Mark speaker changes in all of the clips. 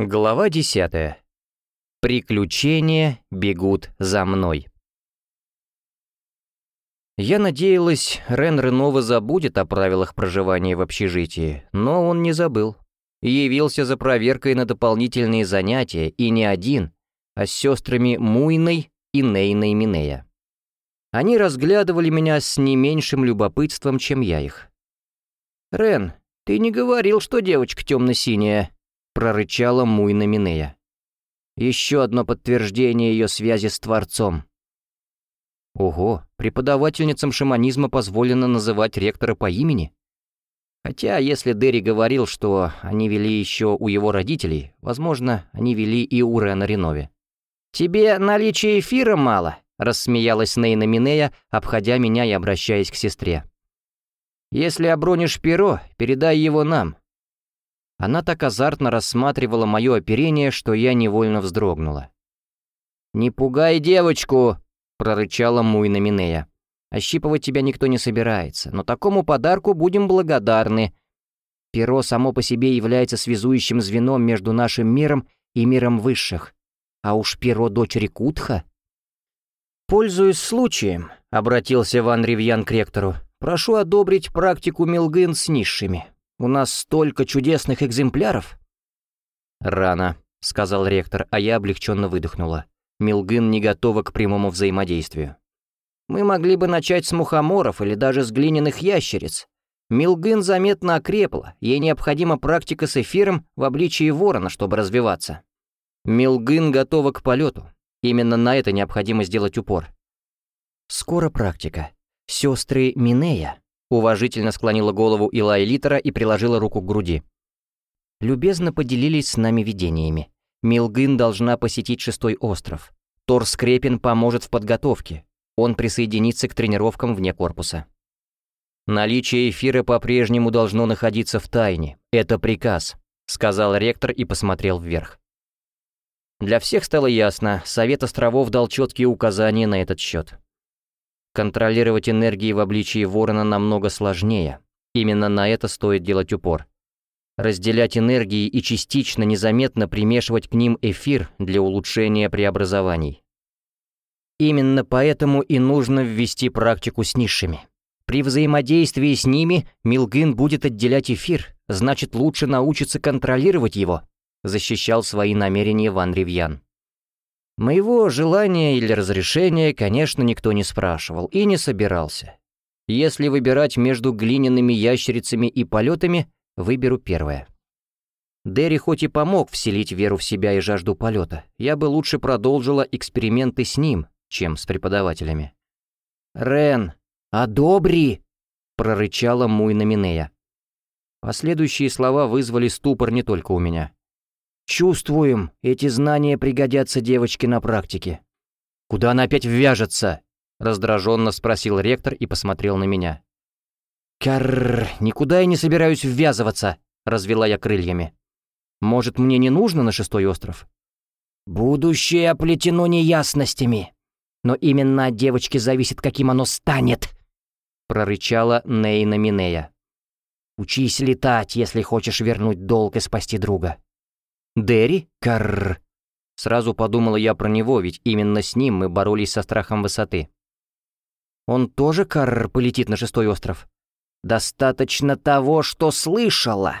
Speaker 1: Глава 10. Приключения бегут за мной. Я надеялась, Рен Ренова забудет о правилах проживания в общежитии, но он не забыл. Явился за проверкой на дополнительные занятия, и не один, а с сестрами Муйной и Нейной Минея. Они разглядывали меня с не меньшим любопытством, чем я их. «Рен, ты не говорил, что девочка темно-синяя?» Прорычала Муйна Минея. Еще одно подтверждение ее связи с Творцом. Ого, преподавательницам шаманизма позволено называть ректора по имени? Хотя, если Дерри говорил, что они вели еще у его родителей, возможно, они вели и у Рена Ренове. «Тебе наличия эфира мало?» — рассмеялась Нейна Минея, обходя меня и обращаясь к сестре. «Если обронишь перо, передай его нам. Она так азартно рассматривала мое оперение, что я невольно вздрогнула. «Не пугай девочку!» — прорычала Муйна Минея. «Ощипывать тебя никто не собирается, но такому подарку будем благодарны. Перо само по себе является связующим звеном между нашим миром и миром высших. А уж перо дочери Кутха...» «Пользуясь случаем», — обратился Ван Ривьян к ректору, — «прошу одобрить практику Милгын с низшими. У нас столько чудесных экземпляров!» «Рано», — сказал ректор, а я облегченно выдохнула. Милгын не готова к прямому взаимодействию. «Мы могли бы начать с мухоморов или даже с глиняных ящериц. Милгын заметно окрепла, ей необходима практика с эфиром в обличии ворона, чтобы развиваться. Милгын готова к полету. Именно на это необходимо сделать упор. Скоро практика. Сестры Минея Уважительно склонила голову Илая Литера и приложила руку к груди. Любезно поделились с нами видениями. Милгын должна посетить шестой остров. Тор Скрепин поможет в подготовке. Он присоединится к тренировкам вне корпуса. Наличие эфира по-прежнему должно находиться в тайне. Это приказ, сказал ректор и посмотрел вверх. Для всех стало ясно, Совет островов дал четкие указания на этот счет. Контролировать энергии в обличии ворона намного сложнее. Именно на это стоит делать упор. Разделять энергии и частично незаметно примешивать к ним эфир для улучшения преобразований. Именно поэтому и нужно ввести практику с низшими. При взаимодействии с ними Милгин будет отделять эфир, значит лучше научиться контролировать его, защищал свои намерения Ван Ривьян. Моего желания или разрешения, конечно, никто не спрашивал и не собирался. Если выбирать между глиняными ящерицами и полетами, выберу первое. Дерри хоть и помог вселить веру в себя и жажду полета, я бы лучше продолжила эксперименты с ним, чем с преподавателями. «Рен, одобри!» — прорычала Муйна Минея. Последующие слова вызвали ступор не только у меня. Чувствуем, эти знания пригодятся девочке на практике. Куда она опять ввяжется? Раздраженно спросил ректор и посмотрел на меня. Карр, никуда я не собираюсь ввязываться, развела я крыльями. Может, мне не нужно на шестой остров? Будущее оплетено неясностями. Но именно от девочки зависит, каким оно станет, прорычала Нейна Минея. Учись летать, если хочешь вернуть долг и спасти друга. Дерри? Карр. Сразу подумала я про него, ведь именно с ним мы боролись со страхом высоты. Он тоже, Карр, полетит на шестой остров? Достаточно того, что слышала.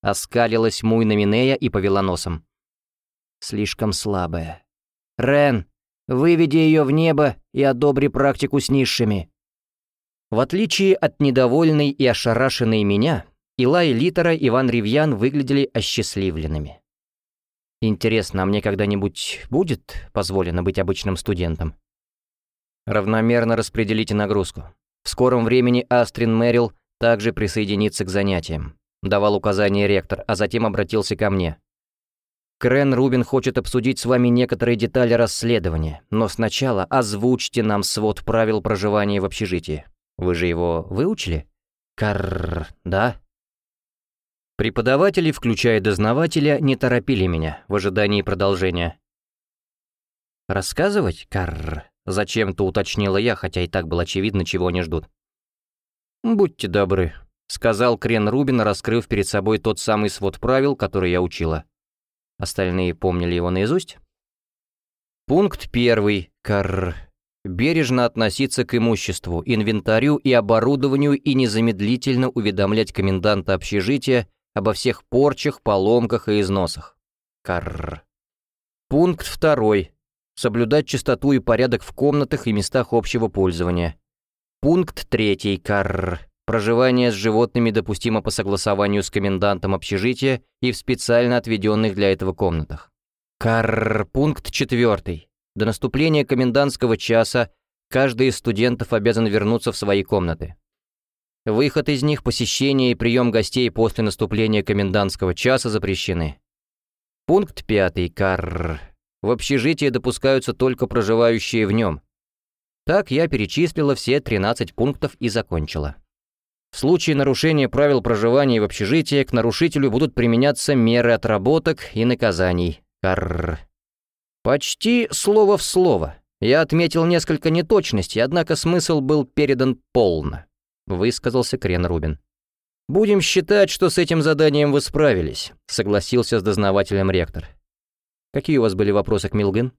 Speaker 1: Оскалилась Муйна Минея и повела носом. Слишком слабая. Рен, выведи ее в небо и одобри практику с низшими. В отличие от недовольной и ошарашенной меня, Илай Литера и Иван Ривьян выглядели осчастливленными. Интересно, а мне когда-нибудь будет позволено быть обычным студентом? Равномерно распределите нагрузку. В скором времени Астрин Мэрил также присоединится к занятиям. Давал указание ректор, а затем обратился ко мне. Крен Рубин хочет обсудить с вами некоторые детали расследования, но сначала озвучьте нам свод правил проживания в общежитии. Вы же его выучили? Карр, да? Преподаватели, включая дознавателя, не торопили меня в ожидании продолжения. «Рассказывать, Карр?» — зачем-то уточнила я, хотя и так было очевидно, чего они ждут. «Будьте добры», — сказал Крен Рубин, раскрыв перед собой тот самый свод правил, который я учила. Остальные помнили его наизусть. Пункт первый. Карр. Бережно относиться к имуществу, инвентарю и оборудованию и незамедлительно уведомлять коменданта общежития обо всех порчах, поломках и износах. Карр. Пункт второй. Соблюдать чистоту и порядок в комнатах и местах общего пользования. Пункт третий. Карр. Проживание с животными допустимо по согласованию с комендантом общежития и в специально отведенных для этого комнатах. Карр. Пункт четвертый. До наступления комендантского часа каждый из студентов обязан вернуться в свои комнаты. Выход из них, посещение и прием гостей после наступления комендантского часа запрещены. Пункт пятый. Карр. В общежитие допускаются только проживающие в нем. Так я перечислила все 13 пунктов и закончила. В случае нарушения правил проживания в общежитии к нарушителю будут применяться меры отработок и наказаний. Карр. Почти слово в слово. Я отметил несколько неточностей, однако смысл был передан полно, высказался Крен Рубин. «Будем считать, что с этим заданием вы справились», — согласился с дознавателем ректор. «Какие у вас были вопросы к Милган?»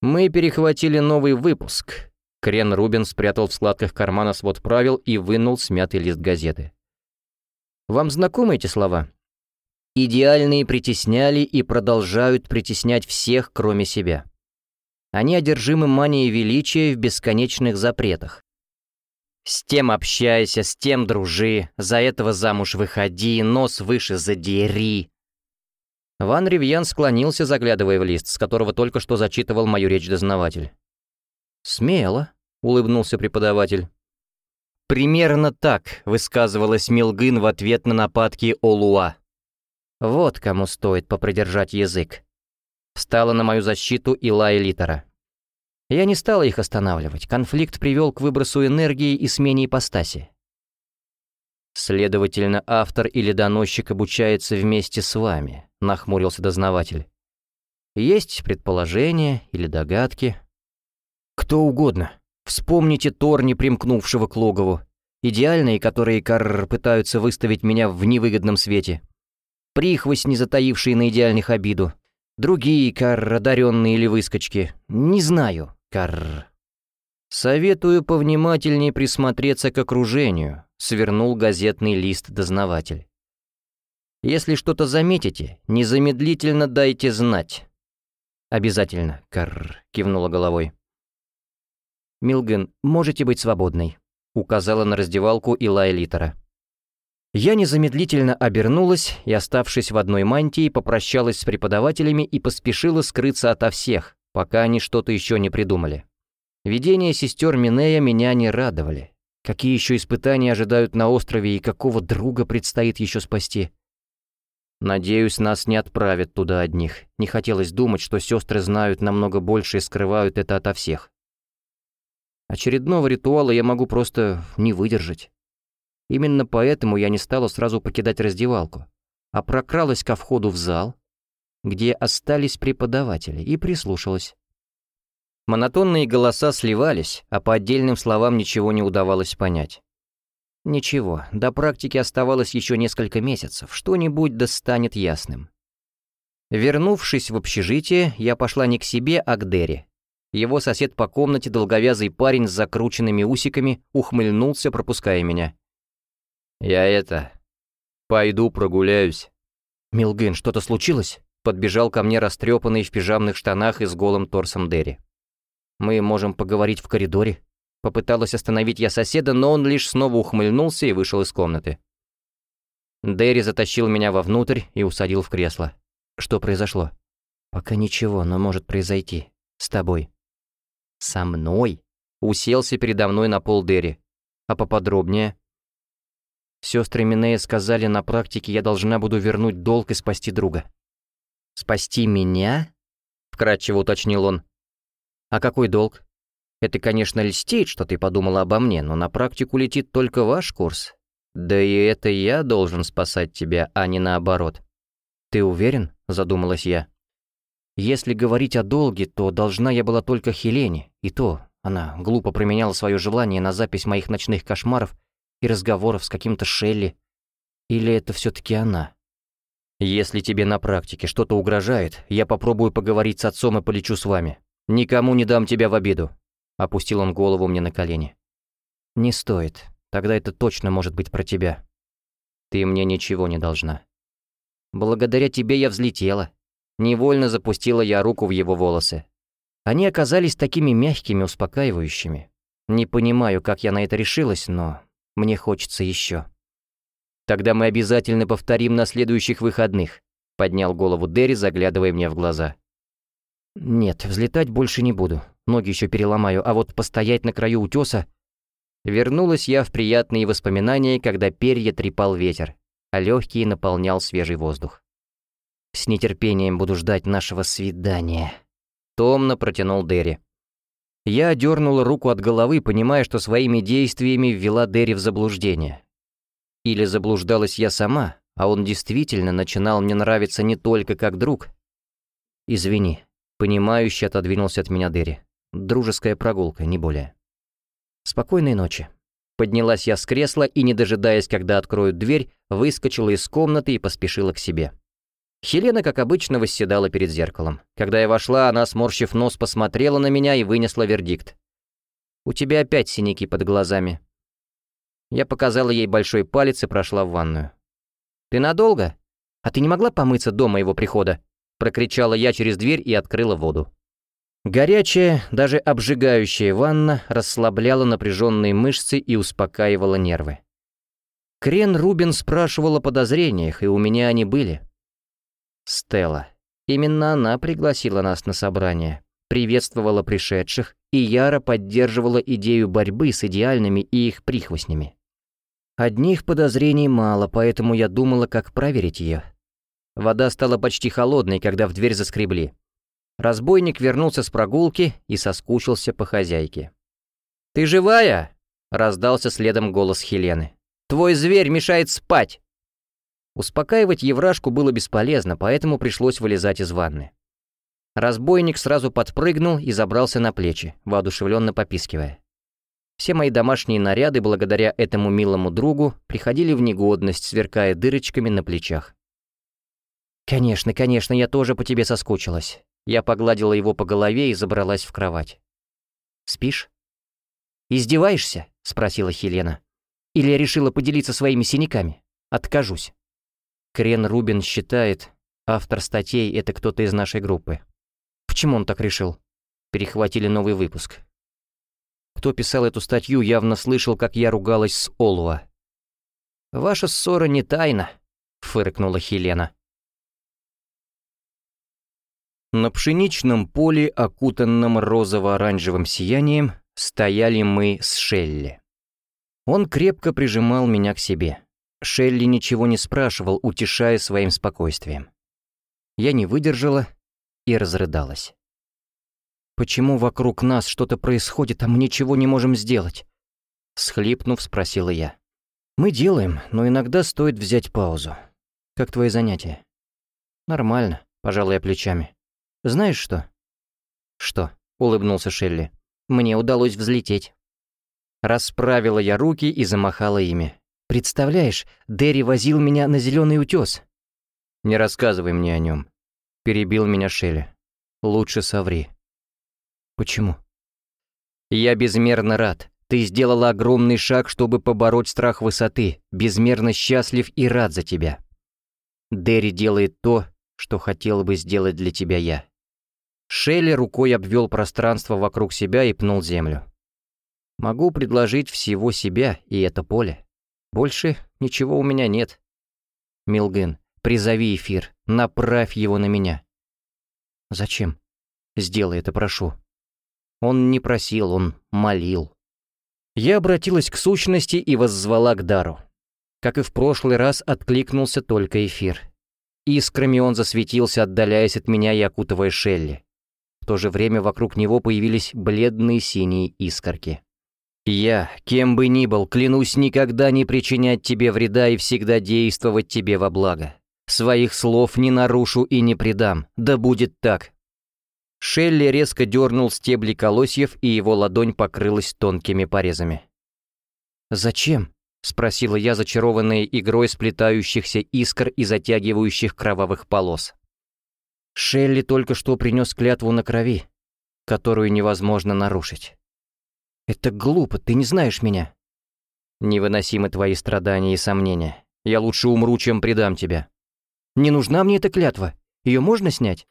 Speaker 1: «Мы перехватили новый выпуск», Крен Рубин спрятал в складках кармана свод правил и вынул смятый лист газеты. «Вам знакомы эти слова?» «Идеальные притесняли и продолжают притеснять всех, кроме себя. Они одержимы манией величия в бесконечных запретах. С тем общайся, с тем дружи, за этого замуж выходи, нос выше задери». Ван Ривьян склонился, заглядывая в лист, с которого только что зачитывал мою речь дознаватель. «Смело», — улыбнулся преподаватель. Примерно так высказывалась Милгын в ответ на нападки Олуа. Вот кому стоит попридержать язык. Встала на мою защиту Илая Литера. Я не стала их останавливать, конфликт привел к выбросу энергии и смене ипостаси. «Следовательно, автор или доносчик обучается вместе с вами», — нахмурился дознаватель. «Есть предположения или догадки?» Кто угодно. Вспомните Торни, примкнувшего к логову. Идеальные, которые Карр пытаются выставить меня в невыгодном свете. Прихвостни, затаившие на идеальных обиду. Другие Карр, одаренные или выскочки. Не знаю, Карр. Советую повнимательнее присмотреться к окружению, свернул газетный лист дознаватель. Если что-то заметите, незамедлительно дайте знать. Обязательно, Карр, кивнула головой. «Милген, можете быть свободной», — указала на раздевалку Илая Литера. Я незамедлительно обернулась и, оставшись в одной мантии, попрощалась с преподавателями и поспешила скрыться ото всех, пока они что-то еще не придумали. Видения сестер Минея меня не радовали. Какие еще испытания ожидают на острове и какого друга предстоит еще спасти? Надеюсь, нас не отправят туда одних. Не хотелось думать, что сестры знают намного больше и скрывают это ото всех. Очередного ритуала я могу просто не выдержать. Именно поэтому я не стала сразу покидать раздевалку, а прокралась ко входу в зал, где остались преподаватели, и прислушалась. Монотонные голоса сливались, а по отдельным словам ничего не удавалось понять. Ничего, до практики оставалось еще несколько месяцев, что-нибудь да станет ясным. Вернувшись в общежитие, я пошла не к себе, а к Дерри, его сосед по комнате, долговязый парень с закрученными усиками, ухмыльнулся, пропуская меня. «Я это... пойду прогуляюсь». «Милгын, что-то случилось?» Подбежал ко мне растрепанный в пижамных штанах и с голым торсом Дерри. «Мы можем поговорить в коридоре?» Попыталась остановить я соседа, но он лишь снова ухмыльнулся и вышел из комнаты. Дерри затащил меня вовнутрь и усадил в кресло. «Что произошло?» «Пока ничего, но может произойти. С тобой». «Со мной?» Уселся передо мной на пол Дерри. А поподробнее? Сестры Минея сказали, на практике я должна буду вернуть долг и спасти друга. «Спасти меня?» — вкратчиво уточнил он. «А какой долг? Это, конечно, льстит, что ты подумала обо мне, но на практику летит только ваш курс. Да и это я должен спасать тебя, а не наоборот». «Ты уверен?» — задумалась я. Если говорить о долге, то должна я была только Хелене, и то она глупо променяла свое желание на запись моих ночных кошмаров и разговоров с каким-то Шелли. Или это все таки она? «Если тебе на практике что-то угрожает, я попробую поговорить с отцом и полечу с вами. Никому не дам тебя в обиду», — опустил он голову мне на колени. «Не стоит. Тогда это точно может быть про тебя. Ты мне ничего не должна. Благодаря тебе я взлетела. Невольно запустила я руку в его волосы. Они оказались такими мягкими, успокаивающими. Не понимаю, как я на это решилась, но мне хочется еще. Тогда мы обязательно повторим на следующих выходных», — поднял голову Дерри, заглядывая мне в глаза. «Нет, взлетать больше не буду. Ноги еще переломаю, а вот постоять на краю утеса...» Вернулась я в приятные воспоминания, когда перья трепал ветер, а легкие наполнял свежий воздух. «С нетерпением буду ждать нашего свидания», — томно протянул Дерри. Я дернула руку от головы, понимая, что своими действиями ввела Дерри в заблуждение. Или заблуждалась я сама, а он действительно начинал мне нравиться не только как друг. «Извини», — понимающе отодвинулся от меня Дерри. «Дружеская прогулка, не более». «Спокойной ночи». Поднялась я с кресла и, не дожидаясь, когда откроют дверь, выскочила из комнаты и поспешила к себе. Хелена, как обычно, восседала перед зеркалом. Когда я вошла, она, сморщив нос, посмотрела на меня и вынесла вердикт. «У тебя опять синяки под глазами». Я показала ей большой палец и прошла в ванную. «Ты надолго? А ты не могла помыться до моего прихода?» Прокричала я через дверь и открыла воду. Горячая, даже обжигающая ванна расслабляла напряженные мышцы и успокаивала нервы. Крен Рубин спрашивал о подозрениях, и у меня они были. Стелла. Именно она пригласила нас на собрание, приветствовала пришедших и яро поддерживала идею борьбы с идеальными и их прихвостнями. Одних подозрений мало, поэтому я думала, как проверить ее. Вода стала почти холодной, когда в дверь заскребли. Разбойник вернулся с прогулки и соскучился по хозяйке. «Ты живая?» — раздался следом голос Хелены. «Твой зверь мешает спать!» Успокаивать Еврашку было бесполезно, поэтому пришлось вылезать из ванны. Разбойник сразу подпрыгнул и забрался на плечи, воодушевленно попискивая. Все мои домашние наряды, благодаря этому милому другу, приходили в негодность, сверкая дырочками на плечах. «Конечно, конечно, я тоже по тебе соскучилась». Я погладила его по голове и забралась в кровать. «Спишь?» «Издеваешься?» — спросила Хелена. «Или решила поделиться своими синяками? Откажусь». Крен Рубин считает, автор статей — это кто-то из нашей группы. Почему он так решил? Перехватили новый выпуск. Кто писал эту статью, явно слышал, как я ругалась с Олуа. «Ваша ссора не тайна», — фыркнула Хелена. На пшеничном поле, окутанном розово-оранжевым сиянием, стояли мы с Шелли. Он крепко прижимал меня к себе. Шелли ничего не спрашивал, утешая своим спокойствием. Я не выдержала и разрыдалась. Почему вокруг нас что-то происходит, а мы ничего не можем сделать?» Схлипнув, спросила я. «Мы делаем, но иногда стоит взять паузу. Как твои занятия?» «Нормально», — пожал я плечами. «Знаешь что?» «Что?» — улыбнулся Шелли. «Мне удалось взлететь». Расправила я руки и замахала ими. «Представляешь, Дерри возил меня на зеленый утес. «Не рассказывай мне о нем», — перебил меня Шелли. «Лучше соври». Почему? Я безмерно рад. Ты сделала огромный шаг, чтобы побороть страх высоты, безмерно счастлив и рад за тебя. Дерри делает то, что хотел бы сделать для тебя я. Шелли рукой обвел пространство вокруг себя и пнул землю. Могу предложить всего себя и это поле. Больше ничего у меня нет. Милгын, призови эфир, направь его на меня. Зачем? Сделай это, прошу. Он не просил, он молил. Я обратилась к сущности и воззвала к дару. Как и в прошлый раз, откликнулся только эфир. Искрами он засветился, отдаляясь от меня и окутывая Шелли. В то же время вокруг него появились бледные синие искорки. «Я, кем бы ни был, клянусь никогда не причинять тебе вреда и всегда действовать тебе во благо. Своих слов не нарушу и не предам, да будет так. Шелли резко дернул стебли колосьев, и его ладонь покрылась тонкими порезами. «Зачем?» — спросила я, зачарованная игрой сплетающихся искр и затягивающих кровавых полос. Шелли только что принес клятву на крови, которую невозможно нарушить. «Это глупо, ты не знаешь меня». «Невыносимы твои страдания и сомнения. Я лучше умру, чем предам тебя». «Не нужна мне эта клятва. Ее можно снять?»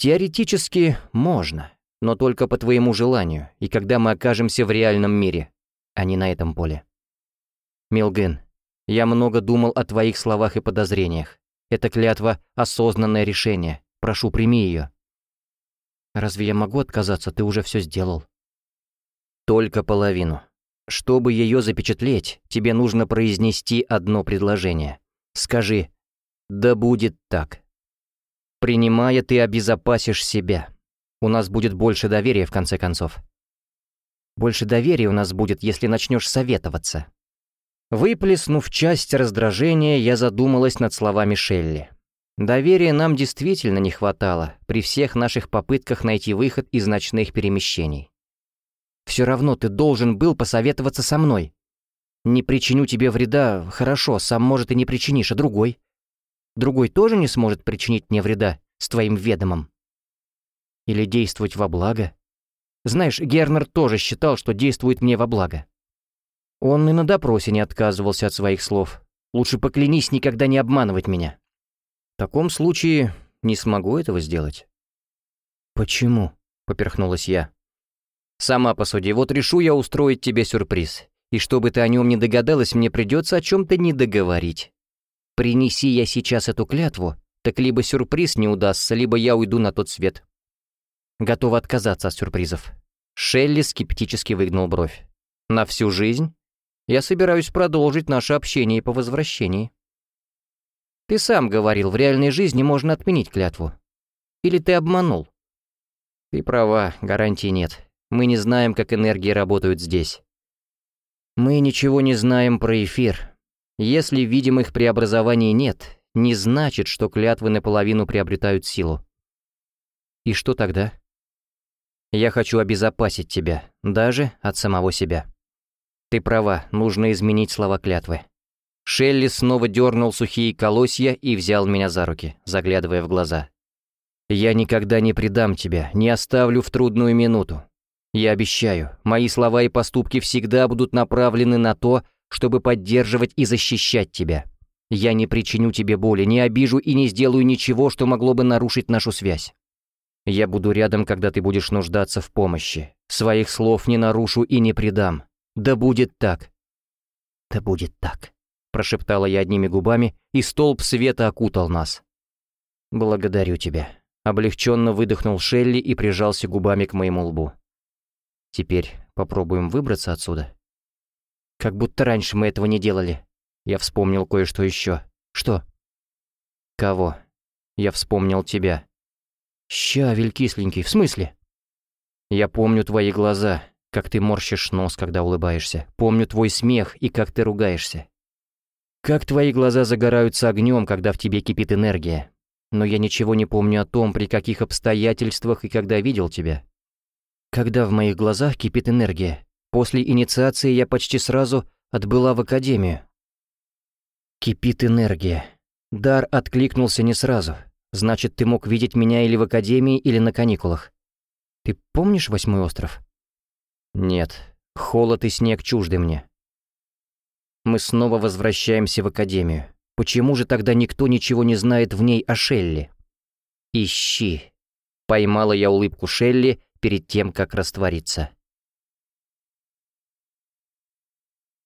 Speaker 1: «Теоретически можно, но только по твоему желанию, и когда мы окажемся в реальном мире, а не на этом поле». Милген, я много думал о твоих словах и подозрениях. Эта клятва — осознанное решение. Прошу, прими ее. Разве я могу отказаться? Ты уже все сделал. Только половину. Чтобы ее запечатлеть, тебе нужно произнести одно предложение. Скажи «Да будет так». Принимая, ты обезопасишь себя. У нас будет больше доверия, в конце концов. Больше доверия у нас будет, если начнешь советоваться. Выплеснув часть раздражения, я задумалась над словами Шелли. Доверия нам действительно не хватало при всех наших попытках найти выход из ночных перемещений. Все равно ты должен был посоветоваться со мной. Не причиню тебе вреда, хорошо, сам, может, и не причинишь, а другой? Другой тоже не сможет причинить мне вреда с твоим ведомом? Или действовать во благо? Знаешь, Гернер тоже считал, что действует мне во благо. Он и на допросе не отказывался от своих слов. Лучше поклянись никогда не обманывать меня. В таком случае не смогу этого сделать. Почему? Поперхнулась я. Сама посуди, вот решу я устроить тебе сюрприз. И чтобы ты о нем не догадалась, мне придется о чем-то не договорить. Принеси я сейчас эту клятву, так либо сюрприз не удастся, либо я уйду на тот свет. Готова отказаться от сюрпризов. Шелли скептически выгнул бровь. На всю жизнь? Я собираюсь продолжить наше общение по возвращении. Ты сам говорил, в реальной жизни можно отменить клятву. Или ты обманул? Ты права, гарантий нет. Мы не знаем, как энергии работают здесь. Мы ничего не знаем про эфир. Если видимых преобразований нет, не значит, что клятвы наполовину приобретают силу. И что тогда? Я хочу обезопасить тебя, даже от самого себя. Ты права, нужно изменить слова клятвы. Шелли снова дернул сухие колосья и взял меня за руки, заглядывая в глаза. «Я никогда не предам тебя, не оставлю в трудную минуту. Я обещаю, мои слова и поступки всегда будут направлены на то, чтобы поддерживать и защищать тебя. Я не причиню тебе боли, не обижу и не сделаю ничего, что могло бы нарушить нашу связь. Я буду рядом, когда ты будешь нуждаться в помощи. Своих слов не нарушу и не предам. Да будет так. Да будет так, прошептала я одними губами, и столб света окутал нас. Благодарю тебя. Облегченно выдохнул Шелли и прижался губами к моему лбу. Теперь попробуем выбраться отсюда. Как будто раньше мы этого не делали. Я вспомнил кое-что еще. Что? Кого? Я вспомнил тебя. Щавель кисленький, в смысле? Я помню твои глаза, как ты морщишь нос, когда улыбаешься. Помню твой смех и как ты ругаешься. Как твои глаза загораются огнем, когда в тебе кипит энергия. Но я ничего не помню о том, при каких обстоятельствах и когда видел тебя. Когда в моих глазах кипит энергия. После инициации я почти сразу отбыла в академию. Кипит энергия. Дар откликнулся не сразу. Значит, ты мог видеть меня или в академии, или на каникулах. Ты помнишь восьмой остров? Нет, холод и снег чужды мне. Мы снова возвращаемся в академию. Почему же тогда никто ничего не знает в ней о Шелли? Ищи. Поймала я улыбку Шелли перед тем, как раствориться.